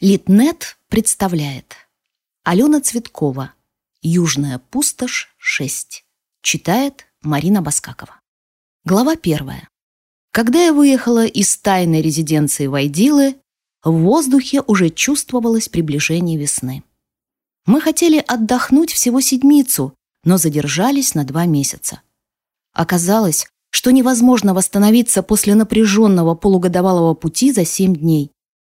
Литнет представляет Алена Цветкова «Южная пустошь 6» Читает Марина Баскакова Глава первая Когда я выехала из тайной резиденции Вайдилы, в воздухе уже чувствовалось приближение весны. Мы хотели отдохнуть всего седмицу, но задержались на два месяца. Оказалось, что невозможно восстановиться после напряженного полугодовалого пути за семь дней.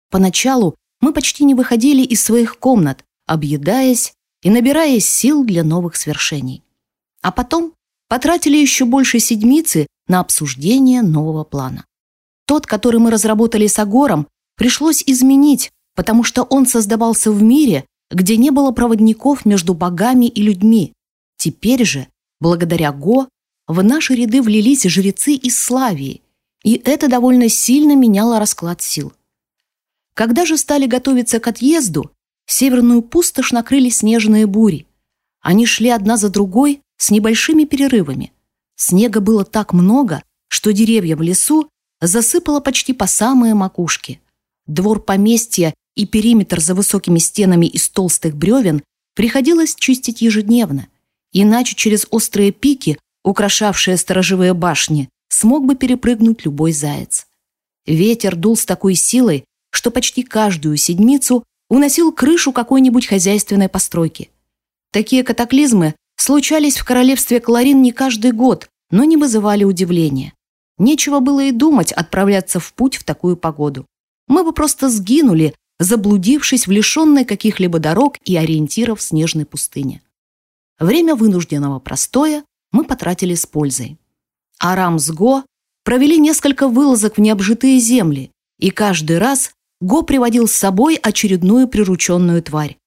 Поначалу мы почти не выходили из своих комнат, объедаясь и набираясь сил для новых свершений. А потом потратили еще больше седмицы на обсуждение нового плана. Тот, который мы разработали с Агором, пришлось изменить, потому что он создавался в мире, где не было проводников между богами и людьми. Теперь же, благодаря Го, в наши ряды влились жрецы из Славии, и это довольно сильно меняло расклад сил. Когда же стали готовиться к отъезду, северную пустошь накрыли снежные бури. Они шли одна за другой с небольшими перерывами. Снега было так много, что деревья в лесу засыпало почти по самые макушки. Двор поместья и периметр за высокими стенами из толстых бревен приходилось чистить ежедневно, иначе через острые пики, украшавшие сторожевые башни, смог бы перепрыгнуть любой заяц. Ветер дул с такой силой, что почти каждую седмицу уносил крышу какой-нибудь хозяйственной постройки. Такие катаклизмы случались в королевстве Кларин не каждый год, но не вызывали удивления. Нечего было и думать отправляться в путь в такую погоду. Мы бы просто сгинули, заблудившись в лишенной каких-либо дорог и ориентиров снежной пустыне. Время вынужденного простоя мы потратили с пользой. Арам с Го провели несколько вылазок в необжитые земли, и каждый раз Го приводил с собой очередную прирученную тварь.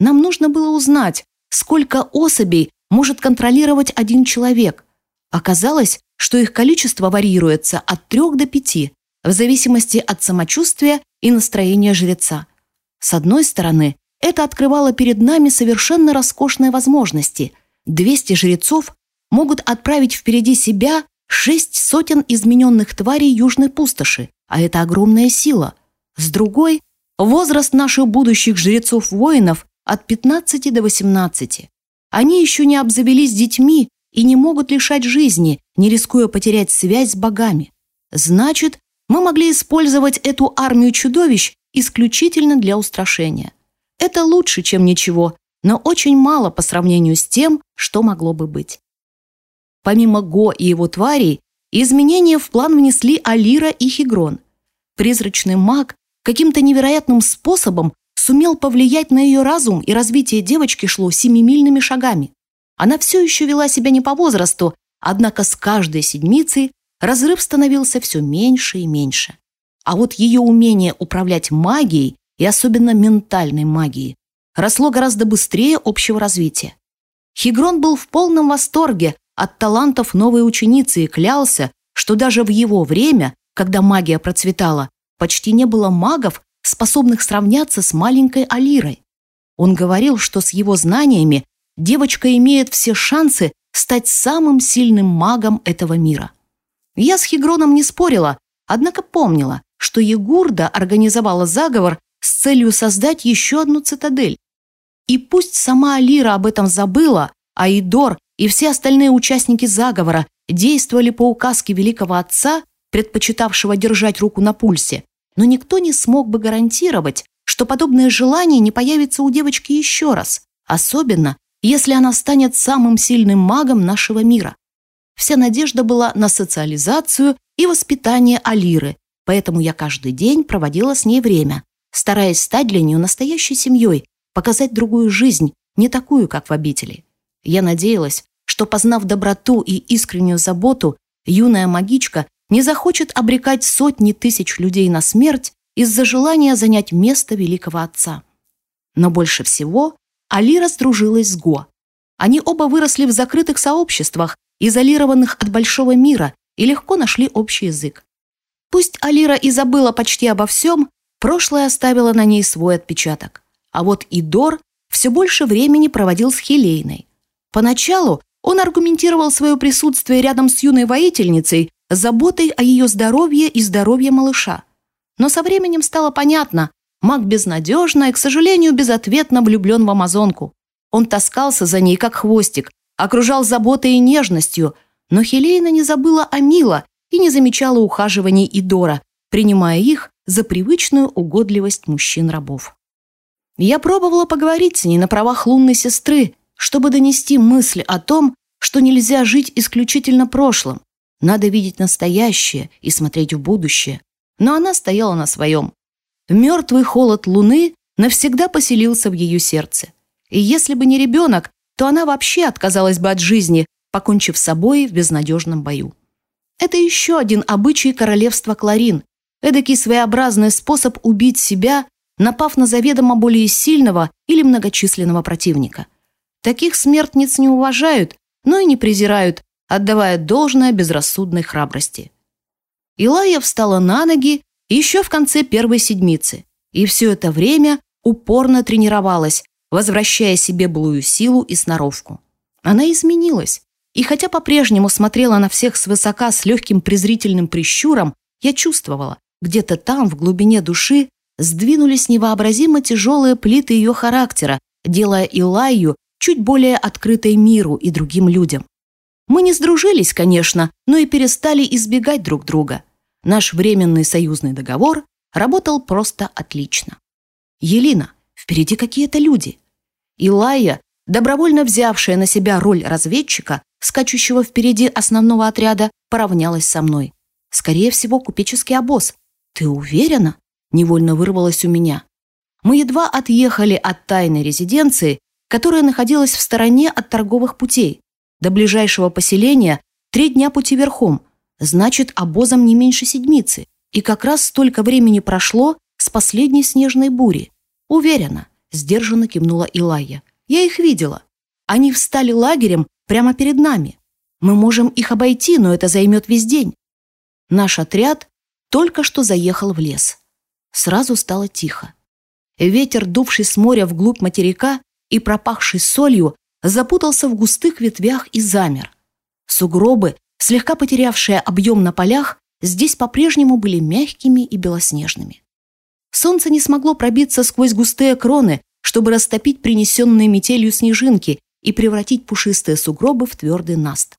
Нам нужно было узнать, сколько особей может контролировать один человек. Оказалось, что их количество варьируется от трех до пяти, в зависимости от самочувствия и настроения жреца. С одной стороны, это открывало перед нами совершенно роскошные возможности. 200 жрецов могут отправить впереди себя шесть сотен измененных тварей южной пустоши, а это огромная сила – с другой – возраст наших будущих жрецов-воинов от 15 до 18. Они еще не обзавелись детьми и не могут лишать жизни, не рискуя потерять связь с богами. Значит, мы могли использовать эту армию чудовищ исключительно для устрашения. Это лучше, чем ничего, но очень мало по сравнению с тем, что могло бы быть. Помимо Го и его тварей, изменения в план внесли Алира и Хигрон. Призрачный маг каким-то невероятным способом сумел повлиять на ее разум, и развитие девочки шло семимильными шагами. Она все еще вела себя не по возрасту, однако с каждой седмицей разрыв становился все меньше и меньше. А вот ее умение управлять магией, и особенно ментальной магией, росло гораздо быстрее общего развития. Хигрон был в полном восторге от талантов новой ученицы и клялся, что даже в его время, когда магия процветала, почти не было магов, способных сравняться с маленькой Алирой. Он говорил, что с его знаниями девочка имеет все шансы стать самым сильным магом этого мира. Я с Хигроном не спорила, однако помнила, что Егурда организовала заговор с целью создать еще одну цитадель. И пусть сама Алира об этом забыла, а Идор и все остальные участники заговора действовали по указке великого отца, предпочитавшего держать руку на пульсе, но никто не смог бы гарантировать, что подобное желание не появится у девочки еще раз, особенно если она станет самым сильным магом нашего мира. Вся надежда была на социализацию и воспитание Алиры, поэтому я каждый день проводила с ней время, стараясь стать для нее настоящей семьей, показать другую жизнь, не такую, как в обители. Я надеялась, что, познав доброту и искреннюю заботу, юная магичка не захочет обрекать сотни тысяч людей на смерть из-за желания занять место великого отца. Но больше всего Алира сдружилась с Го. Они оба выросли в закрытых сообществах, изолированных от большого мира, и легко нашли общий язык. Пусть Алира и забыла почти обо всем, прошлое оставило на ней свой отпечаток. А вот Идор все больше времени проводил с Хелейной. Поначалу он аргументировал свое присутствие рядом с юной воительницей заботой о ее здоровье и здоровье малыша. Но со временем стало понятно, Маг безнадежно и, к сожалению, безответно влюблен в Амазонку. Он таскался за ней, как хвостик, окружал заботой и нежностью, но Хелейна не забыла о Мила и не замечала ухаживаний Идора, принимая их за привычную угодливость мужчин-рабов. Я пробовала поговорить с ней на правах лунной сестры, чтобы донести мысль о том, что нельзя жить исключительно прошлым, надо видеть настоящее и смотреть в будущее. Но она стояла на своем. Мертвый холод луны навсегда поселился в ее сердце. И если бы не ребенок, то она вообще отказалась бы от жизни, покончив с собой в безнадежном бою. Это еще один обычай королевства Кларин, эдакий своеобразный способ убить себя, напав на заведомо более сильного или многочисленного противника. Таких смертниц не уважают, но и не презирают, отдавая должное безрассудной храбрости. Илая встала на ноги еще в конце первой седмицы, и все это время упорно тренировалась, возвращая себе былую силу и сноровку. Она изменилась, и хотя по-прежнему смотрела на всех свысока с легким презрительным прищуром, я чувствовала, где-то там, в глубине души, сдвинулись невообразимо тяжелые плиты ее характера, делая Илаю чуть более открытой миру и другим людям. Мы не сдружились, конечно, но и перестали избегать друг друга. Наш временный союзный договор работал просто отлично. Елена, впереди какие-то люди. Илая, добровольно взявшая на себя роль разведчика, скачущего впереди основного отряда, поравнялась со мной. Скорее всего, купеческий обоз. Ты уверена? Невольно вырвалось у меня. Мы едва отъехали от тайной резиденции, которая находилась в стороне от торговых путей. До ближайшего поселения три дня пути верхом, значит, обозом не меньше седмицы. И как раз столько времени прошло с последней снежной бури. Уверена, сдержанно кивнула Илая. Я их видела. Они встали лагерем прямо перед нами. Мы можем их обойти, но это займет весь день. Наш отряд только что заехал в лес. Сразу стало тихо. Ветер, дувший с моря вглубь материка и пропахший солью, запутался в густых ветвях и замер. Сугробы, слегка потерявшие объем на полях, здесь по-прежнему были мягкими и белоснежными. Солнце не смогло пробиться сквозь густые кроны, чтобы растопить принесенные метелью снежинки и превратить пушистые сугробы в твердый наст.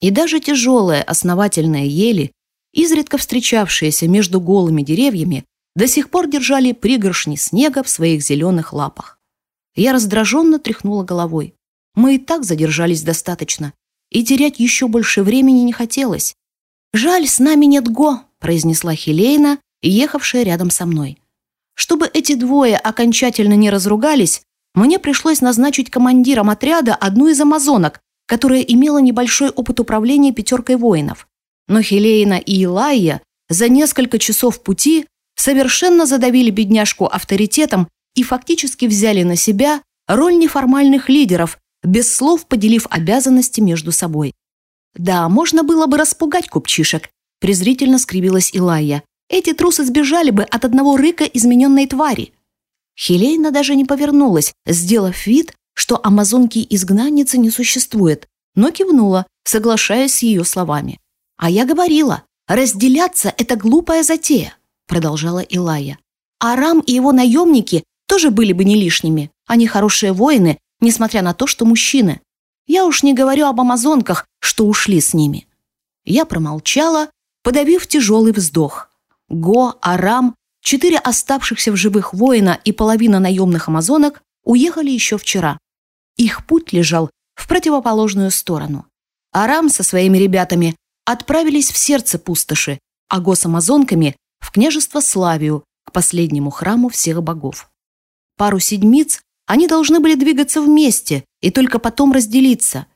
И даже тяжелые основательные ели, изредка встречавшиеся между голыми деревьями, до сих пор держали пригоршни снега в своих зеленых лапах. Я раздраженно тряхнула головой. Мы и так задержались достаточно, и терять еще больше времени не хотелось. «Жаль, с нами нет Го», — произнесла Хелейна, ехавшая рядом со мной. Чтобы эти двое окончательно не разругались, мне пришлось назначить командиром отряда одну из амазонок, которая имела небольшой опыт управления пятеркой воинов. Но Хелейна и Илайя за несколько часов пути совершенно задавили бедняжку авторитетом и фактически взяли на себя роль неформальных лидеров, без слов поделив обязанности между собой. «Да, можно было бы распугать купчишек», – презрительно скривилась Илая. «Эти трусы сбежали бы от одного рыка измененной твари». Хелейна даже не повернулась, сделав вид, что амазонки-изгнанницы не существует, но кивнула, соглашаясь с ее словами. «А я говорила, разделяться – это глупая затея», – продолжала Илая. «Арам и его наемники тоже были бы не лишними. Они хорошие воины несмотря на то, что мужчины. Я уж не говорю об амазонках, что ушли с ними. Я промолчала, подавив тяжелый вздох. Го, Арам, четыре оставшихся в живых воина и половина наемных амазонок уехали еще вчера. Их путь лежал в противоположную сторону. Арам со своими ребятами отправились в сердце пустоши, а Го с амазонками – в княжество Славию, к последнему храму всех богов. Пару седмиц они должны были двигаться вместе и только потом разделиться.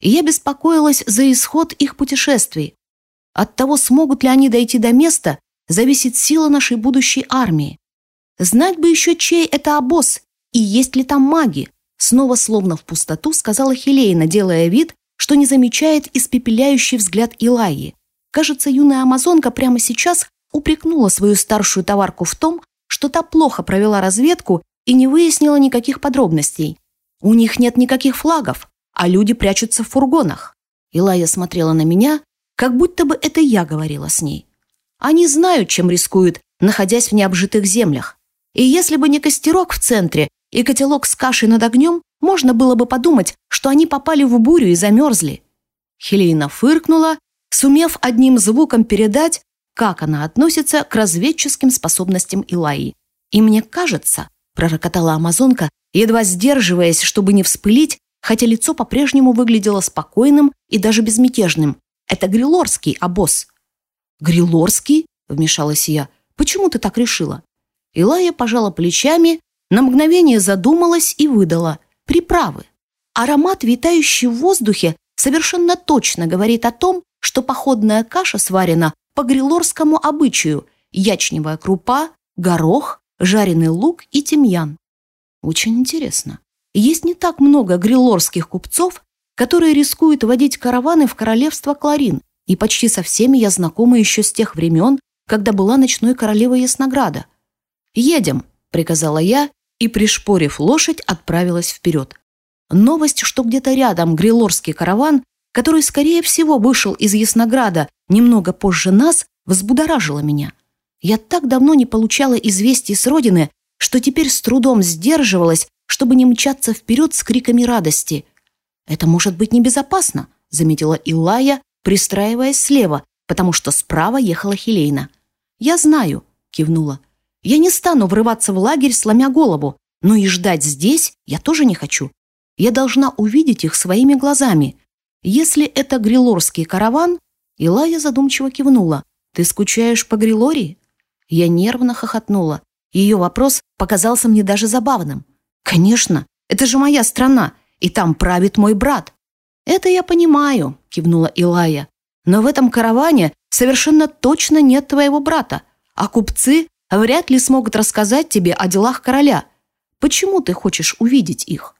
И я беспокоилась за исход их путешествий. От того, смогут ли они дойти до места, зависит сила нашей будущей армии. Знать бы еще, чей это обоз и есть ли там маги. Снова словно в пустоту сказала Хелейна, делая вид, что не замечает испепеляющий взгляд Илайи. Кажется, юная амазонка прямо сейчас упрекнула свою старшую товарку в том, что та плохо провела разведку и не выяснила никаких подробностей. У них нет никаких флагов, а люди прячутся в фургонах. Илая смотрела на меня, как будто бы это я говорила с ней. Они знают, чем рискуют, находясь в необжитых землях. И если бы не костерок в центре и котелок с кашей над огнем, можно было бы подумать, что они попали в бурю и замерзли. Хелена фыркнула, сумев одним звуком передать, как она относится к разведческим способностям Илаи. «И мне кажется», — пророкотала амазонка, едва сдерживаясь, чтобы не вспылить, хотя лицо по-прежнему выглядело спокойным и даже безмятежным. «Это Грилорский обоз». «Грилорский?» — вмешалась я. «Почему ты так решила?» Илая пожала плечами, на мгновение задумалась и выдала. «Приправы». Аромат, витающий в воздухе, совершенно точно говорит о том, что походная каша сварена по грилорскому обычаю – ячневая крупа, горох, жареный лук и тимьян. Очень интересно. Есть не так много грилорских купцов, которые рискуют водить караваны в королевство Кларин, и почти со всеми я знакома еще с тех времен, когда была ночной королевой Яснограда. «Едем», — приказала я, и, пришпорив лошадь, отправилась вперед. Новость, что где-то рядом грилорский караван, который, скорее всего, вышел из Яснограда немного позже нас, взбудоражила меня. Я так давно не получала известий с родины, что теперь с трудом сдерживалась, чтобы не мчаться вперед с криками радости. «Это может быть небезопасно», — заметила Илая, пристраиваясь слева, потому что справа ехала Хелейна. «Я знаю», — кивнула. «Я не стану врываться в лагерь, сломя голову, но и ждать здесь я тоже не хочу. Я должна увидеть их своими глазами. Если это грилорский караван, Илая задумчиво кивнула. «Ты скучаешь по Грилории?» Я нервно хохотнула. Ее вопрос показался мне даже забавным. «Конечно, это же моя страна, и там правит мой брат». «Это я понимаю», — кивнула Илая. «Но в этом караване совершенно точно нет твоего брата, а купцы вряд ли смогут рассказать тебе о делах короля. Почему ты хочешь увидеть их?»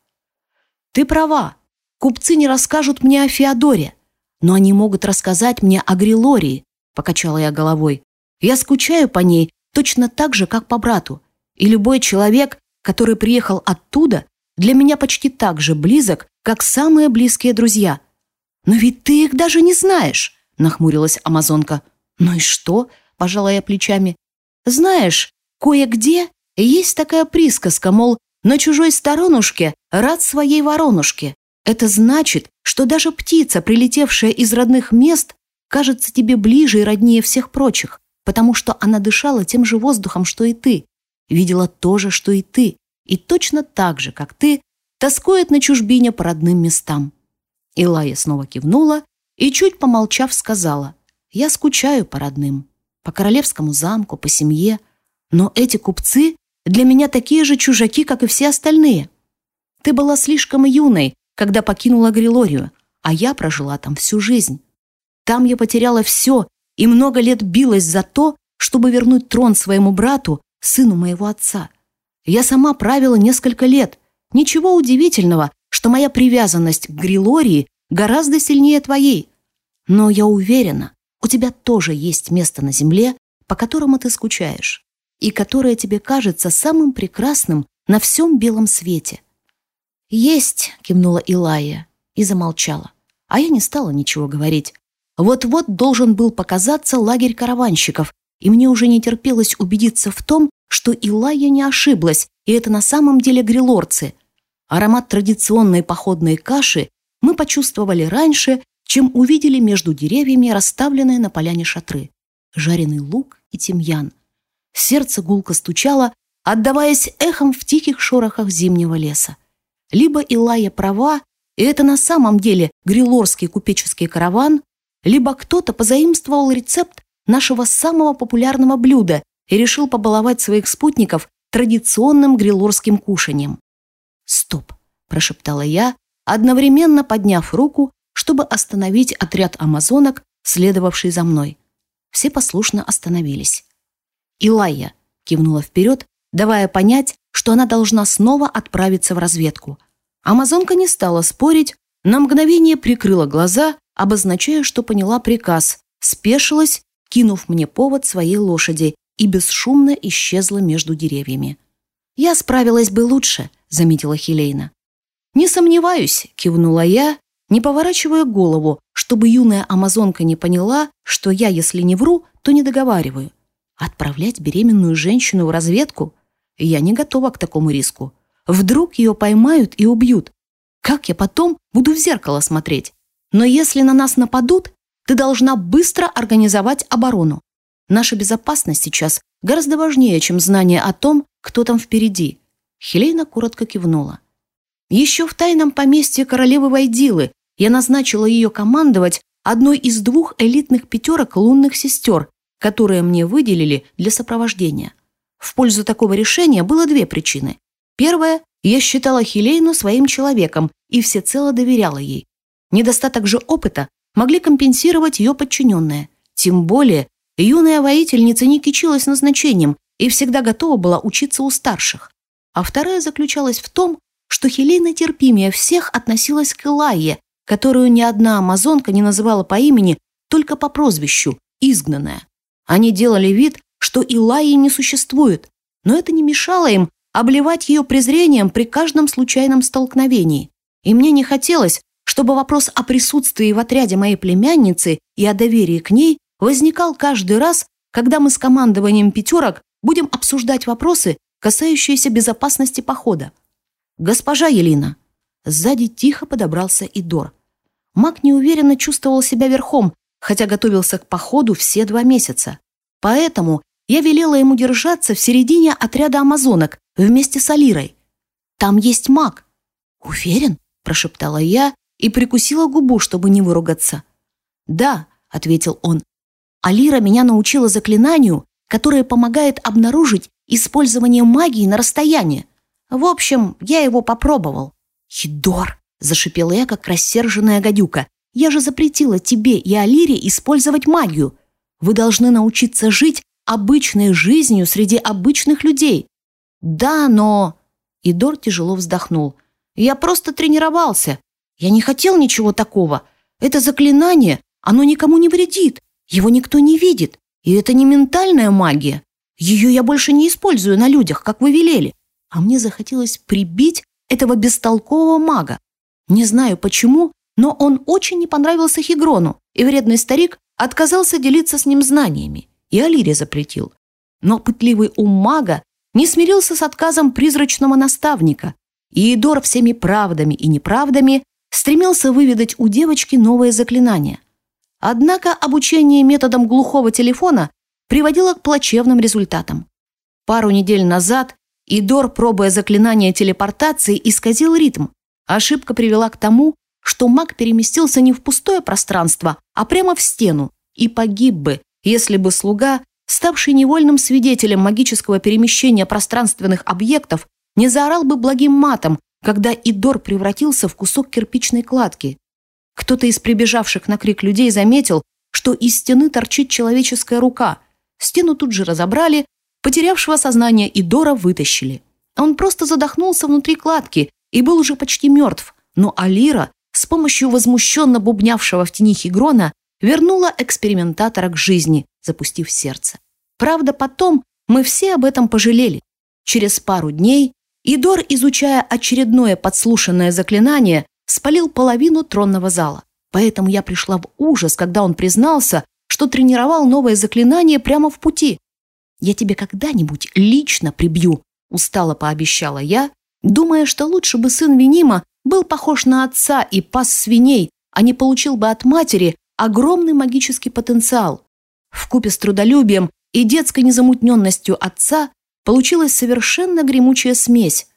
«Ты права. Купцы не расскажут мне о Феодоре, но они могут рассказать мне о Грилории», — покачала я головой. «Я скучаю по ней точно так же, как по брату, и любой человек, который приехал оттуда, для меня почти так же близок, как самые близкие друзья. Но ведь ты их даже не знаешь, нахмурилась амазонка. Ну и что? пожала я плечами. Знаешь, кое-где есть такая присказка, мол, на чужой сторонушке рад своей воронушке. Это значит, что даже птица, прилетевшая из родных мест, кажется тебе ближе и роднее всех прочих, потому что она дышала тем же воздухом, что и ты, видела то же, что и ты, и точно так же, как ты, тоскует на чужбине по родным местам. Илая снова кивнула и, чуть помолчав, сказала, «Я скучаю по родным, по королевскому замку, по семье, но эти купцы для меня такие же чужаки, как и все остальные. Ты была слишком юной, когда покинула Грилорию, а я прожила там всю жизнь. Там я потеряла все и много лет билась за то, чтобы вернуть трон своему брату, сыну моего отца. Я сама правила несколько лет. Ничего удивительного, что моя привязанность к Грилории гораздо сильнее твоей. Но я уверена, у тебя тоже есть место на земле, по которому ты скучаешь, и которое тебе кажется самым прекрасным на всем белом свете. «Есть», — кивнула Илая и замолчала. А я не стала ничего говорить. Вот-вот должен был показаться лагерь караванщиков, и мне уже не терпелось убедиться в том, что Илая не ошиблась, и это на самом деле грилорцы. Аромат традиционной походной каши мы почувствовали раньше, чем увидели между деревьями расставленные на поляне шатры. Жареный лук и тимьян. Сердце гулко стучало, отдаваясь эхом в тихих шорохах зимнего леса. Либо Илая права, и это на самом деле грилорский купеческий караван, либо кто-то позаимствовал рецепт нашего самого популярного блюда и решил побаловать своих спутников традиционным грилорским кушанием. «Стоп!» – прошептала я, одновременно подняв руку, чтобы остановить отряд амазонок, следовавший за мной. Все послушно остановились. «Илайя!» – кивнула вперед, давая понять, что она должна снова отправиться в разведку. Амазонка не стала спорить, на мгновение прикрыла глаза, обозначая, что поняла приказ, спешилась, кинув мне повод своей лошади и бесшумно исчезла между деревьями. «Я справилась бы лучше», — заметила Хелейна. «Не сомневаюсь», — кивнула я, не поворачивая голову, чтобы юная амазонка не поняла, что я, если не вру, то не договариваю. Отправлять беременную женщину в разведку? Я не готова к такому риску. Вдруг ее поймают и убьют. Как я потом буду в зеркало смотреть? Но если на нас нападут, ты должна быстро организовать оборону. Наша безопасность сейчас гораздо важнее, чем знание о том, кто там впереди. Хелена коротко кивнула. Еще в тайном поместье королевы Вайдилы я назначила ее командовать одной из двух элитных пятерок лунных сестер, которые мне выделили для сопровождения. В пользу такого решения было две причины. Первая – я считала Хелейну своим человеком и всецело доверяла ей. Недостаток же опыта могли компенсировать ее подчиненные. Тем более, юная воительница не кичилась назначением и всегда готова была учиться у старших. А вторая заключалась в том, что Хелена терпимее всех относилась к Илайе, которую ни одна амазонка не называла по имени, только по прозвищу – изгнанная. Они делали вид, что Илайи не существует, но это не мешало им обливать ее презрением при каждом случайном столкновении. И мне не хотелось, чтобы вопрос о присутствии в отряде моей племянницы и о доверии к ней возникал каждый раз, когда мы с командованием пятерок будем обсуждать вопросы, касающиеся безопасности похода. «Госпожа Елина!» Сзади тихо подобрался Идор. Маг неуверенно чувствовал себя верхом, хотя готовился к походу все два месяца. Поэтому я велела ему держаться в середине отряда амазонок вместе с Алирой. Там есть маг. «Уверен?» – прошептала я и прикусила губу, чтобы не выругаться. «Да», – ответил он. «Алира меня научила заклинанию, которое помогает обнаружить использование магии на расстоянии. В общем, я его попробовал». «Хидор!» – зашипела я, как рассерженная гадюка. «Я же запретила тебе и Алире использовать магию. Вы должны научиться жить обычной жизнью среди обычных людей. Да, но... Идор тяжело вздохнул. Я просто тренировался. Я не хотел ничего такого. Это заклинание, оно никому не вредит. Его никто не видит. И это не ментальная магия. Ее я больше не использую на людях, как вы велели. А мне захотелось прибить этого бестолкового мага. Не знаю почему, но он очень не понравился Хигрону, и вредный старик отказался делиться с ним знаниями и Алире запретил. Но пытливый ум мага не смирился с отказом призрачного наставника, и Идор всеми правдами и неправдами стремился выведать у девочки новое заклинание. Однако обучение методом глухого телефона приводило к плачевным результатам. Пару недель назад Идор, пробуя заклинание телепортации, исказил ритм. Ошибка привела к тому, что маг переместился не в пустое пространство, а прямо в стену, и погиб бы, если бы слуга, ставший невольным свидетелем магического перемещения пространственных объектов, не заорал бы благим матом, когда Идор превратился в кусок кирпичной кладки. Кто-то из прибежавших на крик людей заметил, что из стены торчит человеческая рука. Стену тут же разобрали, потерявшего сознание Идора вытащили. Он просто задохнулся внутри кладки и был уже почти мертв, но Алира с помощью возмущенно бубнявшего в тени Хигрона вернула экспериментатора к жизни, запустив сердце. Правда, потом мы все об этом пожалели. Через пару дней Идор, изучая очередное подслушанное заклинание, спалил половину тронного зала. Поэтому я пришла в ужас, когда он признался, что тренировал новое заклинание прямо в пути. «Я тебе когда-нибудь лично прибью», – устало пообещала я, думая, что лучше бы сын Винима был похож на отца и пас свиней, а не получил бы от матери огромный магический потенциал. В купе с трудолюбием и детской незамутненностью отца получилась совершенно гремучая смесь.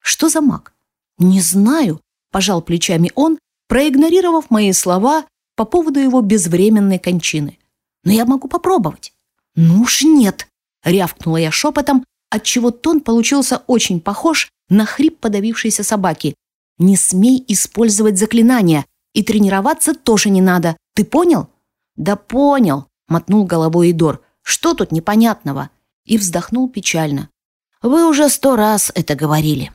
Что за маг? Не знаю, пожал плечами он, проигнорировав мои слова по поводу его безвременной кончины. Но я могу попробовать. Ну уж нет, рявкнула я шепотом, отчего тон получился очень похож на хрип подавившейся собаки. Не смей использовать заклинания, и тренироваться тоже не надо. Ты понял?» «Да понял», — мотнул головой Идор. «Что тут непонятного?» И вздохнул печально. «Вы уже сто раз это говорили».